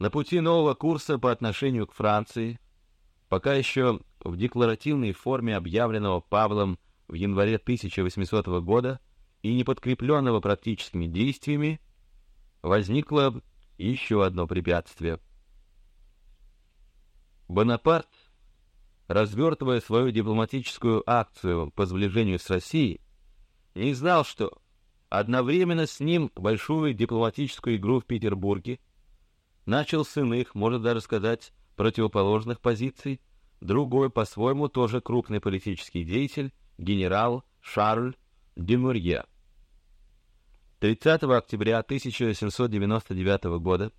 На пути нового курса по отношению к Франции, пока еще в декларативной форме объявленного Павлом в январе 1800 года и не подкрепленного практическими действиями, возникло еще одно препятствие. Бонапарт, развертывая свою дипломатическую акцию по сближению с Россией, не знал, что одновременно с ним большую дипломатическую игру в Петербурге начал с иных, можно даже сказать, противоположных позиций, другой по-своему тоже крупный политический деятель, генерал Шарль Демурье. 30 октября 1799 года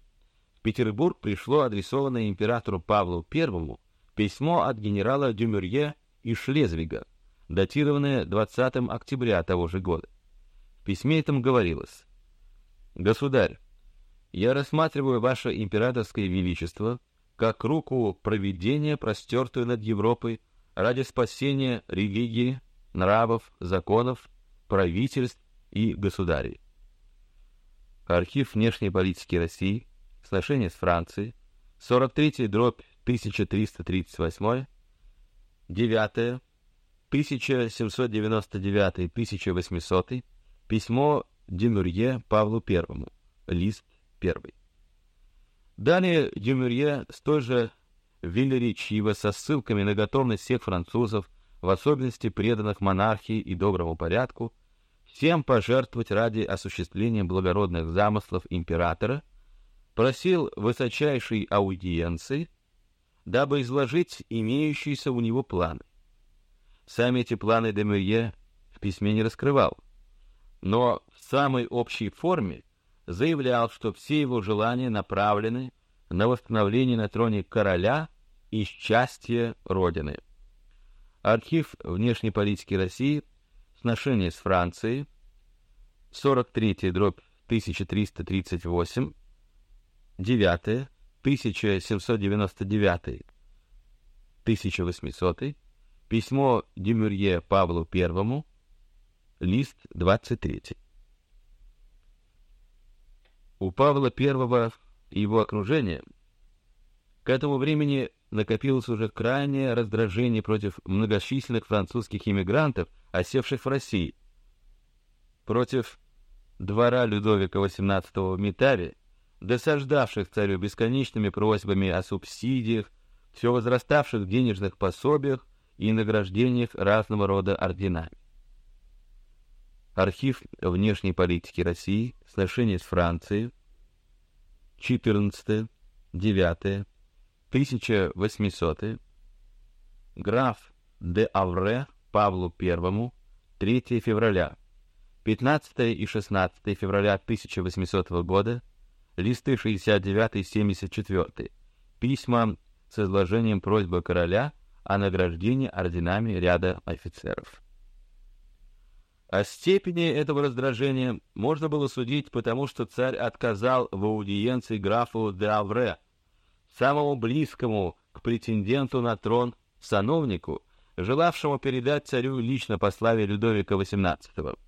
в Петербург пришло адресованное императору Павлу I письмо от генерала Дюмюрье из Шлезвига, датированное 20 октября того же года. В письме этом говорилось: "Государь, я рассматриваю ваше императорское величество как руку провидения, простертую над Европой ради спасения религии, нравов, законов, правительств и государей. Архив внешней политики России, сношение с Францией, 43 дробь 1338, 9 1799-1800, письмо Демюрье Павлу I, лист 1. Далее Демюрье столь же велеречиво со ссылками на готовность всех французов в особенности преданных монархии и доброму порядку, всем пожертвовать ради осуществления благородных замыслов императора, просил высочайшей аудиенции, дабы изложить имеющиеся у него планы. Сами эти планы Демюрье в письме не раскрывал, но в самой общей форме заявлял, что все его желания направлены на восстановление на троне короля и счастье Родины. Архив внешней политики России, сношение с Францией, 43 дробь 1338, 9 1799 1800 письмо Демюрье Павлу I, лист 23. У Павла I и его окружения к этому времени накопилось уже крайнее раздражение против многочисленных французских иммигрантов, осевших в России, против двора Людовика XVIII в Митаве, досаждавших царю бесконечными просьбами о субсидиях, все возраставших денежных пособиях и награждениях разного рода орденами. Архив внешней политики России, сношение с Францией, 14 9 1800 граф де Авре Павлу I 3 февраля. 15 и 16 февраля 1800 года. Листы 69 и 74 письма с изложением просьбы короля о награждении орденами ряда офицеров. О степени этого раздражения можно было судить, потому что царь отказал в аудиенции графу де Авре, самому близкому к претенденту на трон сановнику, желавшему передать царю лично послание Людовика XVIII.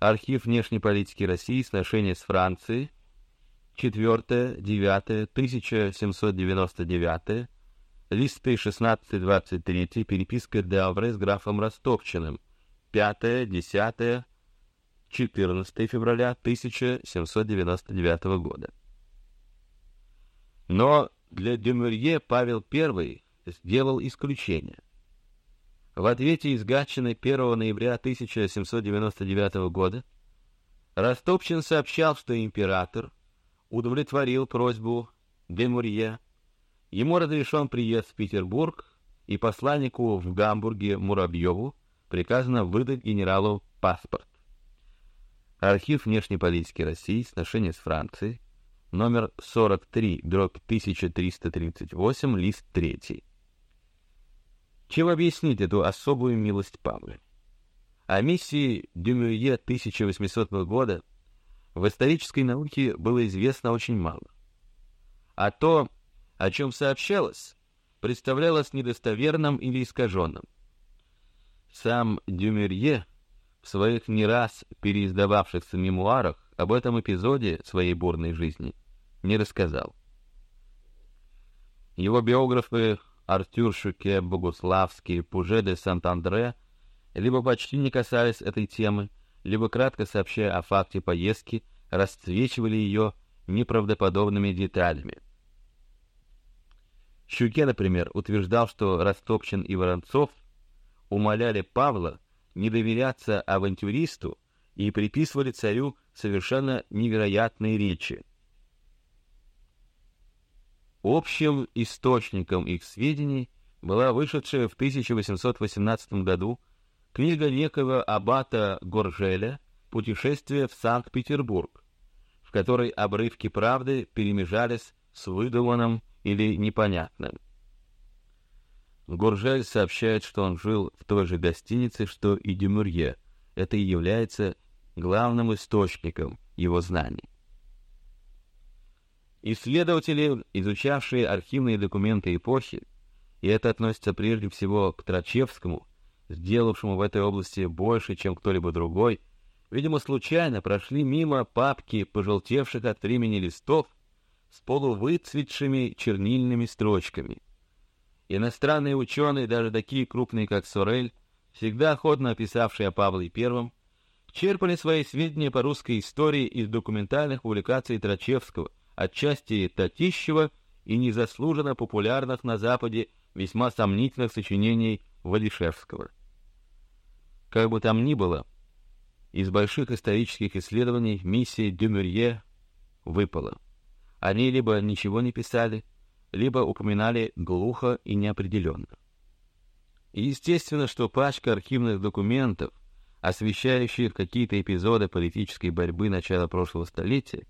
Архив внешней политики России, сношения с Францией, 4, 9, 1799, листы 16-23, переписка де Авре с графом Ростовчиным, 5, 10, 14 февраля 1799 года. Но для Дюмурье Павел I сделал исключение. В ответе из Гатчины 1 ноября 1799 года Ростопчин сообщал, что император удовлетворил просьбу Демурье, ему разрешен приезд в Петербург, и посланнику в Гамбурге Муравьеву приказано выдать генералу паспорт. Архив внешней политики России, сношения с Францией, номер 43, дробь 1338, лист 3. Чем объяснить эту особую милость Павла? О миссии Дюмюе 1800 года в исторической науке было известно очень мало. А то, о чем сообщалось, представлялось недостоверным или искаженным. Сам Дюмюрье в своих не раз переиздававшихся мемуарах об этом эпизоде своей бурной жизни не рассказал. Его биографы Артюр Шуке, Богуславский, Пуже де Сант-Андре либо почти не касались этой темы, либо кратко сообщая о факте поездки, расцвечивали ее неправдоподобными деталями. Щуке, например, утверждал, что Растопчин и Воронцов умоляли Павла не доверяться авантюристу и приписывали царю совершенно невероятные речи. Общим источником их сведений была вышедшая в 1818 году книга некого аббата Горжеля «Путешествие в Санкт-Петербург», в которой обрывки правды перемежались с выдуманным или непонятным. Горжель сообщает, что он жил в той же гостинице, что и Дюмурье. Это и является главным источником его знаний. Исследователи, изучавшие архивные документы эпохи, и это относится прежде всего к Трачевскому, сделавшему в этой области больше, чем кто-либо другой, видимо, случайно прошли мимо папки пожелтевших от времени листов с полувыцветшими чернильными строчками. Иностранные ученые, даже такие крупные, как Сорель, всегда охотно описавшие о Павле I, черпали свои сведения по русской истории из документальных публикаций Трачевского, отчасти Татищева и незаслуженно популярных на Западе весьма сомнительных сочинений Валишевского. Как бы там ни было, из больших исторических исследований миссия Дюмюрье выпала. Они либо ничего не писали, либо упоминали глухо и неопределенно. Естественно, что пачка архивных документов, освещающих какие-то эпизоды политической борьбы начала прошлого столетия,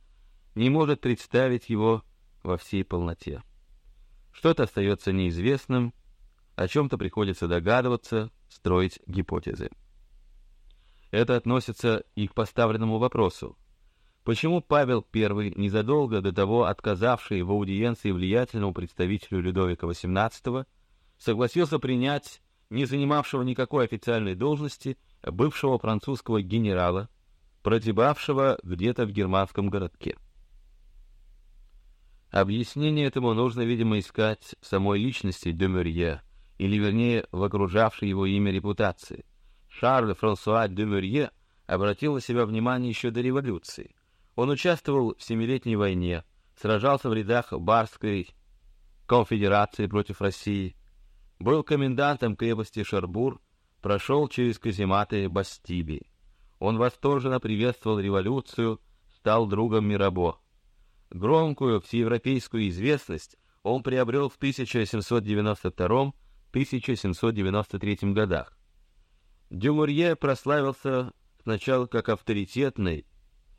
не может представить его во всей полноте. Что-то остается неизвестным, о чем-то приходится догадываться, строить гипотезы. Это относится и к поставленному вопросу: почему Павел I, незадолго до того отказавший в аудиенции влиятельному представителю Людовика XVIII, согласился принять не занимавшего никакой официальной должности бывшего французского генерала, прозябавшего где-то в германском городке. Объяснение этому нужно, видимо, искать в самой личности Демюрье, или вернее в окружавшей его имя репутации. Шарль Франсуа Демюрье обратил на себя внимание еще до революции. Он участвовал в Семилетней войне, сражался в рядах Барской конфедерации против России, был комендантом крепости Шарбур, прошел через казематы Бастилии. Он восторженно приветствовал революцию, стал другом Мирабо. Громкую всеевропейскую известность он приобрел в 1792-1793 годах. Дюмурье прославился сначала как авторитетный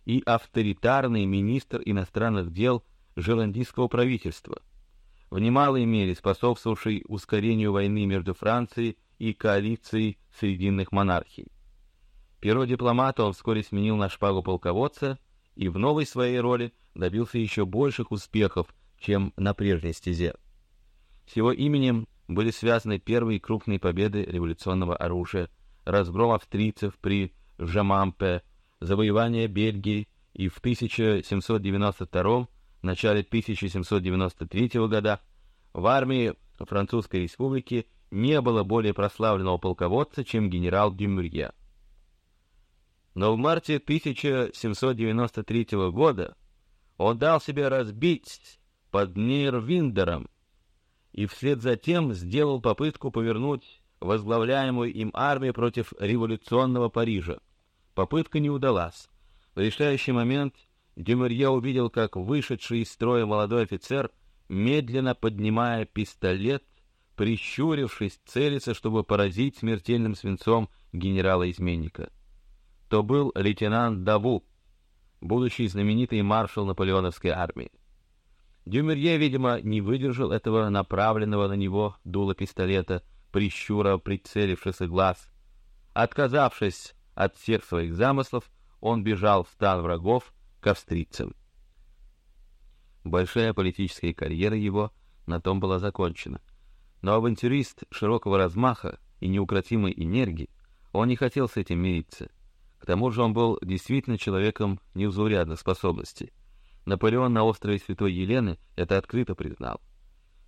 и авторитарный министр иностранных дел Желандийского правительства, в немалой мере способствовавший ускорению войны между Францией и коалицией срединных монархий. Перо дипломата он вскоре сменил на шпагу полководца и в новой своей роли добился еще больших успехов, чем на прежней стезе. С его именем были связаны первые крупные победы революционного оружия, разгром австрийцев при Жамампе, завоевание Бельгии и в 1792 начале 1793 года в армии Французской Республики не было более прославленного полководца, чем генерал Дюмурье. Но в марте 1793 года он дал себя разбить под Нейрвиндером и вслед за тем сделал попытку повернуть возглавляемую им армию против революционного Парижа. Попытка не удалась. В решающий момент Дюмерье увидел, как вышедший из строя молодой офицер, медленно поднимая пистолет, прищурившись, целится, чтобы поразить смертельным свинцом генерала-изменника. То был лейтенант Даву, будущий знаменитый маршал наполеоновской армии. Дюмерье, видимо, не выдержал этого направленного на него дула пистолета, прищура прицелившихся глаз. Отказавшись от всех своих замыслов, он бежал в стан врагов к австрийцам. Большая политическая карьера его на том была закончена. Но авантюрист широкого размаха и неукротимой энергии, он не хотел с этим мириться. К тому же он был действительно человеком неузурядных способностей. Наполеон на острове Святой Елены это открыто признал.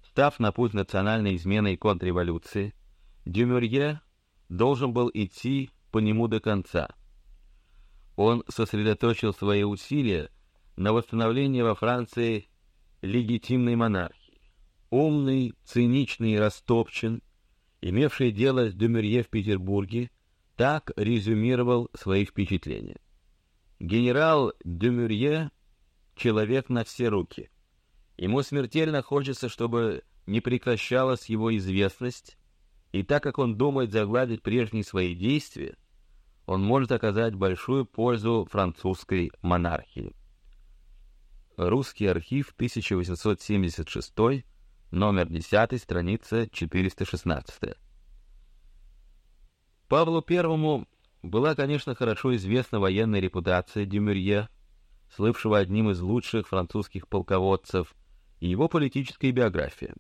Став на путь национальной измены и контрреволюции, Дюмюрье должен был идти по нему до конца. Он сосредоточил свои усилия на восстановлении во Франции легитимной монархии. Умный, циничный Растопчин, имевший дело с Дюмюрье в Петербурге, так резюмировал свои впечатления. Генерал Дюмюрье — человек на все руки. Ему смертельно хочется, чтобы не прекращалась его известность, и так как он думает загладить прежние свои действия, он может оказать большую пользу французской монархии. Русский архив 1876, номер 10, страница 416. Павлу I была, конечно, хорошо известна военная репутация Дюмюрье, слывшего одним из лучших французских полководцев, и его политическая биография.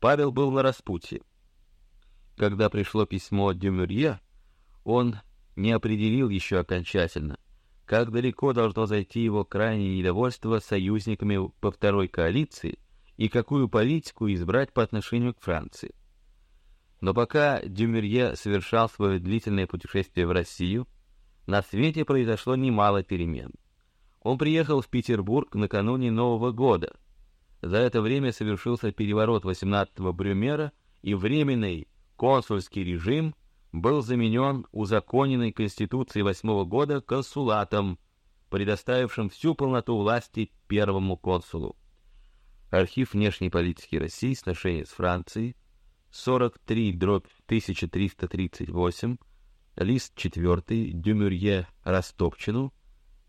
Павел был на распутье. Когда пришло письмо Дюмюрье, он не определил еще окончательно, как далеко должно зайти его крайнее недовольство союзниками по второй коалиции и какую политику избрать по отношению к Франции. Но пока Дюмюрье совершал свое длительное путешествие в Россию, на свете произошло немало перемен. Он приехал в Петербург накануне Нового года — за это время совершился переворот 18-го Брюмера, и временный консульский режим был заменен узаконенной Конституцией 8 года консулатом, предоставившим всю полноту власти первому консулу. Архив внешней политики России, сношения с Францией, 43 дробь 1338, лист 4, Дюмюрье Растопчину,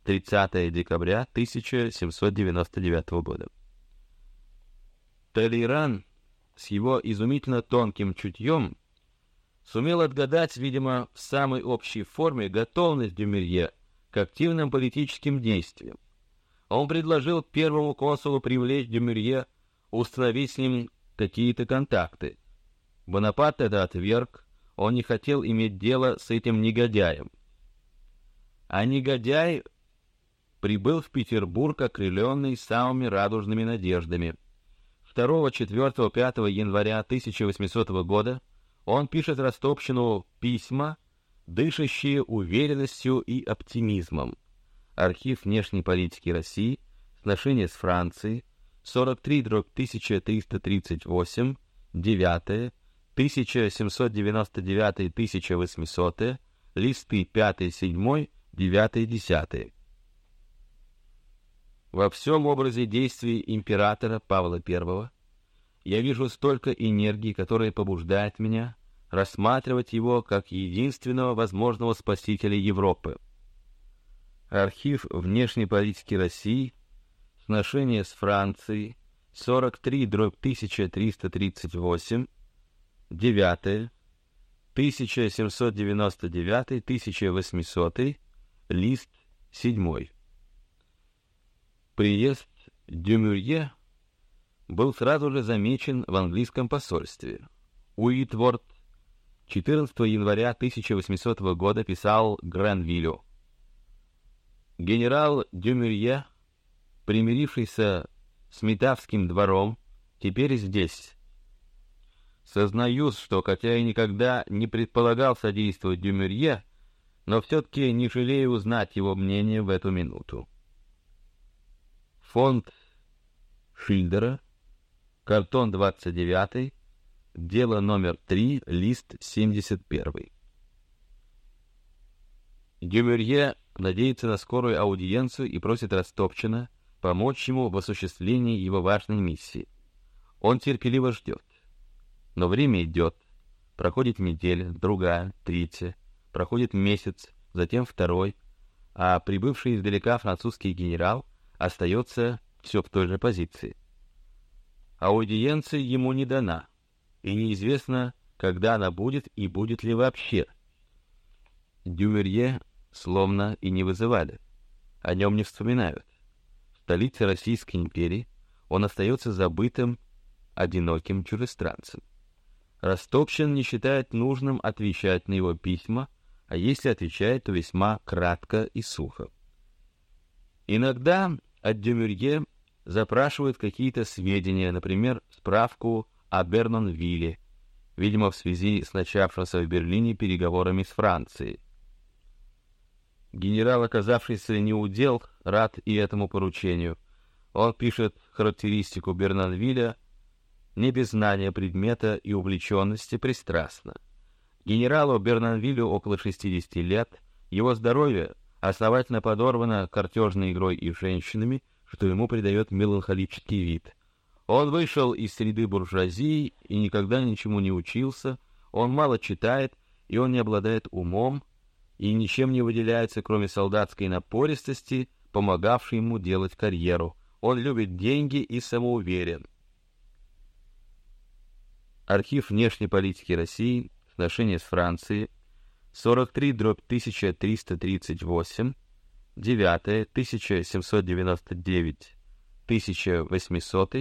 30 декабря 1799 года. Толейран с его изумительно тонким чутьем сумел отгадать, видимо, в самой общей форме готовность Дюмерье к активным политическим действиям. Он предложил первому консулу привлечь Дюмерье, установить с ним какие-то контакты. Бонапарт это отверг, он не хотел иметь дело с этим негодяем. А негодяй прибыл в Петербург, окрыленный самыми радужными надеждами — 2, 4, 5 января 1800 года он пишет Ростопщину письма, дышащие уверенностью и оптимизмом. Архив внешней политики России, сношение с Францией, 43 дробь 1338, 9, 1799-1800, листы 5, 7, 9, 10. Во всем образе действий императора Павла I я вижу столько энергии, которая побуждает меня рассматривать его как единственного возможного спасителя Европы. Архив внешней политики России, сношение с Францией, 43 дробь 1338, 9, 1799-1800, лист 7. Приезд Дюмюрье был сразу же замечен в английском посольстве. Уитворд 14 января 1800 года писал Гранвиллю. Генерал Дюмюрье, примирившийся с Метавским двором, теперь здесь. Сознаюсь, что хотя я никогда не предполагал содействовать Дюмюрье, но все-таки не жалею узнать его мнение в эту минуту. Фонд Шильдера, картон 29, дело номер 3, лист 71. Дюмерье надеется на скорую аудиенцию и просит Растопчина помочь ему в осуществлении его важной миссии. Он терпеливо ждет. Но время идет, проходит неделя, другая, третья, проходит месяц, затем второй, а прибывший издалека французский генерал — остается все в той же позиции. Аудиенция ему не дана, и неизвестно, когда она будет и будет ли вообще. Дюмерье словно и не вызывали, о нем не вспоминают. В столице Российской империи он остается забытым, одиноким чужестранцем. Растопчин не считает нужным отвечать на его письма, а если отвечает, то весьма кратко и сухо. Иногда от Демюрье запрашивают какие-то сведения, например, справку о Бернонвилле, видимо, в связи с начавшимся в Берлине переговорами с Францией. Генерал, оказавшийся неудел, рад и этому поручению. Он пишет характеристику Бернонвилля не без знания предмета и увлеченности пристрастно. Генералу Бернонвиллю около 60 лет, его здоровье основательно подорвано картежной игрой и женщинами, что ему придает меланхолический вид. Он вышел из среды буржуазии и никогда ничему не учился, он мало читает, и он не обладает умом, и ничем не выделяется, кроме солдатской напористости, помогавшей ему делать карьеру. Он любит деньги и самоуверен. Архив внешней политики России, отношения с Францией, 43 дробь 1338, 9 1799, 1800,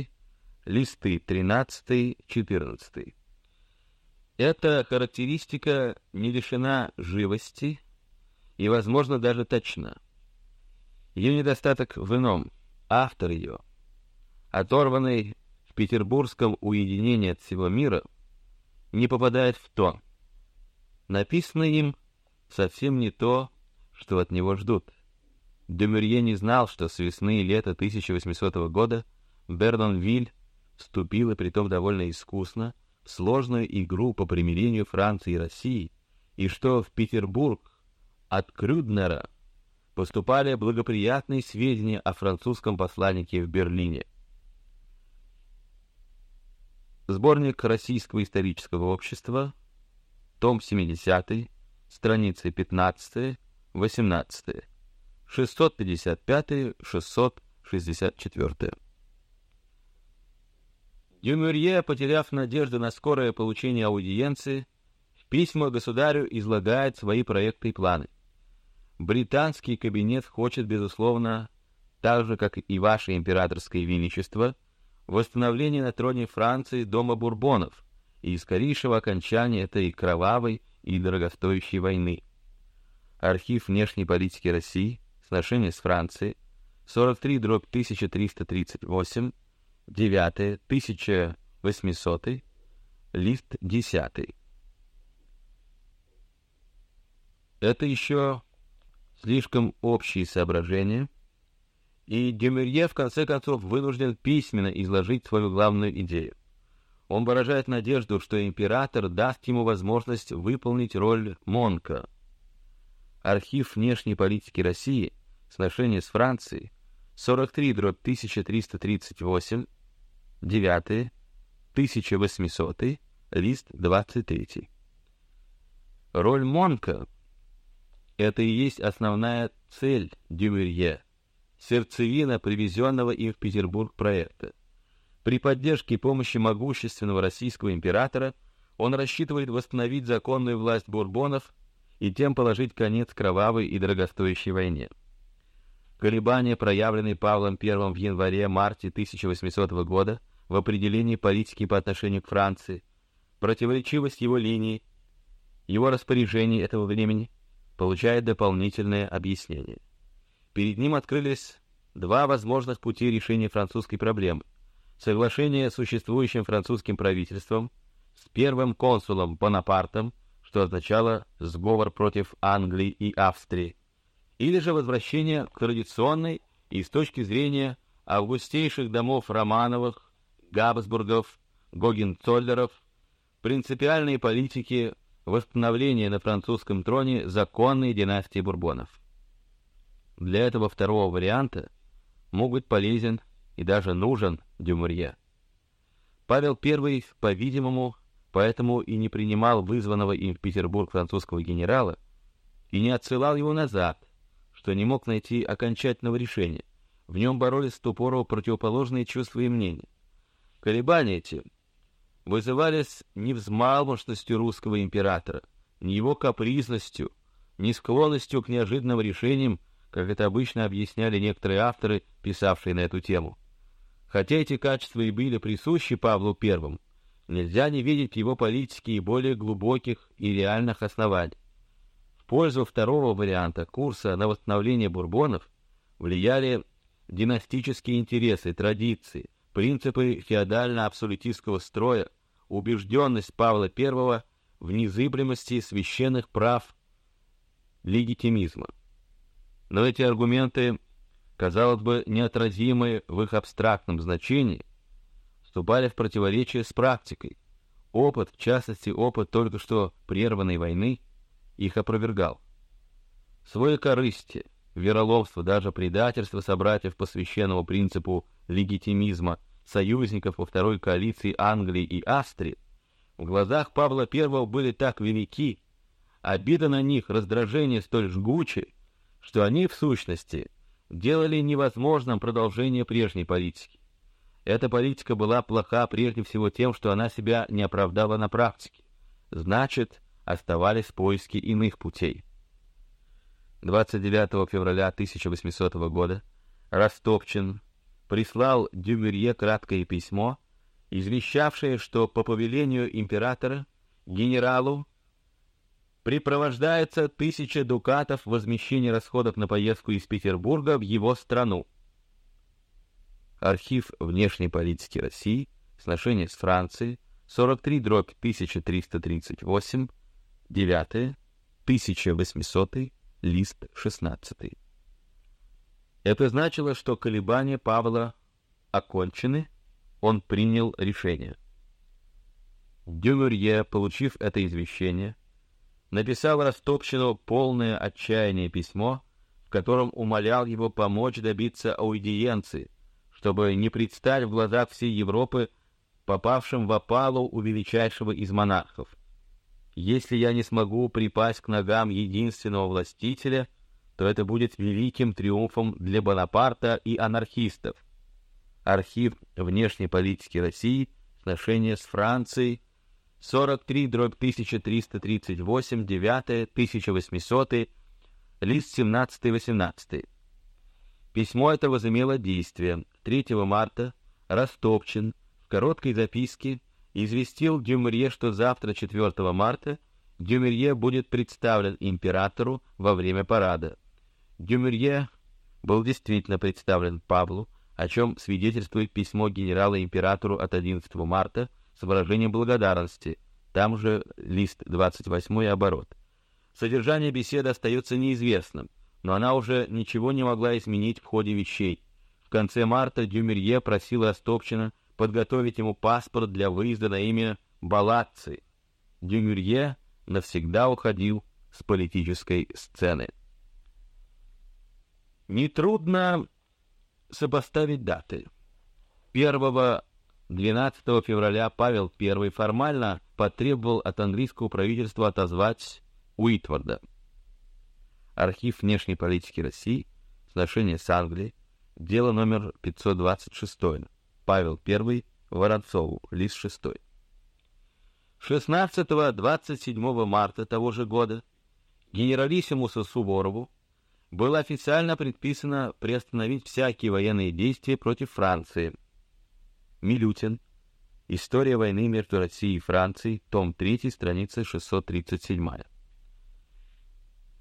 листы 13-14. Эта характеристика не лишена живости и, возможно, даже точна. Ее недостаток в ином. Автор ее, оторванный в петербургском уединении от всего мира, не попадает в тон. Написано им совсем не то, что от него ждут. Демюрье не знал, что с весны и лета 1800 года Бернонвиль вступил, и притом довольно искусно, в сложную игру по примирению Франции и России, и что в Петербург от Крюднера поступали благоприятные сведения о французском посланнике в Берлине. Сборник Российского исторического общества, том 70, страницы 15, 18, 655, 664. Дюмюрье, потеряв надежду на скорое получение аудиенции, в письма государю излагает свои проекты и планы. Британский кабинет хочет, безусловно, так же, как и ваше императорское величество, восстановления на троне Франции дома Бурбонов и скорейшего окончания этой кровавой и дорогостоящей войны. Архив внешней политики России, сношение с Францией, 43 дробь 1338, 9 1800, лист 10. Это еще слишком общие соображения, и Демерье в конце концов вынужден письменно изложить свою главную идею. Он выражает надежду, что император даст ему возможность выполнить роль Монка. Архив внешней политики России, сношение с Францией, 43 дробь 1338, 9 1800, лист 23. Роль Монка это и есть основная цель Дюмерье, сердцевина привезенного им в Петербург проекта. При поддержке и помощи могущественного российского императора он рассчитывает восстановить законную власть бурбонов и тем положить конец кровавой и дорогостоящей войне. Колебания, проявленные Павлом I в январе-марте 1800 года в определении политики по отношению к Франции, противоречивость его линии, его распоряжений этого времени получает дополнительное объяснение. Перед ним открылись два возможных пути решения французской проблемы: соглашение с существующим французским правительством, с первым консулом Бонапартом, что означало сговор против Англии и Австрии, или же возвращение к традиционной и с точки зрения августейших домов Романовых, Габсбургов, Гогенцоллеров, принципиальной политики восстановление на французском троне законной династии Бурбонов. Для этого второго варианта мог полезен и даже нужен Дюмурье. Павел I, по-видимому, поэтому и не принимал вызванного им в Петербург французского генерала и не отсылал его назад, что не мог найти окончательного решения. В нем боролись тупору противоположные чувства и мнения. Колебания эти вызывались не взмалмошностью русского императора, не его капризностью, не склонностью к неожиданным решениям, как это обычно объясняли некоторые авторы, писавшие на эту тему. Хотя эти качества и были присущи Павлу I, нельзя не видеть его политике и более глубоких и реальных оснований. В пользу второго варианта курса на восстановление бурбонов влияли династические интересы, традиции, принципы феодально-абсолютистского строя, убежденность Павла I в незыблемости священных прав легитимизма. Но эти аргументы, казалось бы, неотразимые в их абстрактном значении, вступали в противоречие с практикой. Опыт, в частности, опыт только что прерванной войны, их опровергал. Свое корыстие, вероломство, даже предательство собратьев по священному принципу легитимизма союзников во второй коалиции Англии и Австрии в глазах Павла I были так велики, обида на них, раздражение столь жгуче, что они в сущности делали невозможным продолжение прежней политики. Эта политика была плоха прежде всего тем, что она себя не оправдала на практике. Значит, оставались поиски иных путей. 29 февраля 1800 года Растопчин прислал Дюмерье краткое письмо, извещавшее, что по повелению императора генералу припровождается тысяча дукатов возмещения расходов на поездку из Петербурга в его страну. Архив внешней политики России, сношение с Францией, 43 дробь 1338, 9, 1800, лист 16. Это значило, что колебания Павла окончены, он принял решение. Дюмурье, получив это извещение, написал Растопчину полное отчаяние письмо, в котором умолял его помочь добиться аудиенции, чтобы не предстать в глазах всей Европы попавшим в опалу у величайшего из монархов. Если я не смогу припасть к ногам единственного властителя, то это будет великим триумфом для Бонапарта и анархистов. Архив внешней политики России, сношения с Францией, 43 дробь 1338, 9, 1800, лист 17-18. Письмо это возымело действие. 3 марта Растопчин в короткой записке известил Дюмерье, что завтра, 4 марта, Дюмерье будет представлен императору во время парада. Дюмерье был действительно представлен Павлу, о чем свидетельствует письмо генерала императору от 11 марта с выражением благодарности, там же лист 28 и оборот. Содержание беседы остается неизвестным, но она уже ничего не могла изменить в ходе вещей. В конце марта Дюмерье просил Растопчина подготовить ему паспорт для выезда на имя Балатцы. Дюмерье навсегда уходил с политической сцены. Нетрудно сопоставить даты. 1-12 февраля Павел I формально потребовал от английского правительства отозвать Уитварда. Архив внешней политики России, сношение с Англией, дело номер 526, Павел I, Воронцову, лист 6. 16-27 марта того же года генералиссимусу Суворову было официально предписано приостановить всякие военные действия против Франции. Милютин. История войны между Россией и Францией, том 3, страница 637.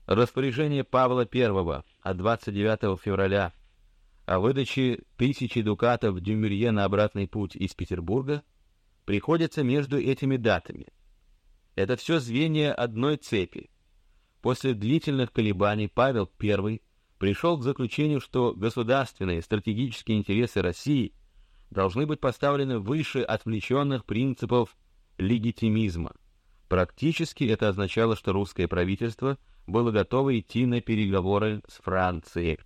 Распоряжение Павла I от 29 февраля о выдаче тысячи дукатов Дюмюрье на обратный путь из Петербурга приходится между этими датами. Это все звенья одной цепи, После длительных колебаний Павел I пришел к заключению, что государственные стратегические интересы России должны быть поставлены выше отвлеченных принципов легитимизма. Практически это означало, что русское правительство было готово идти на переговоры с Францией.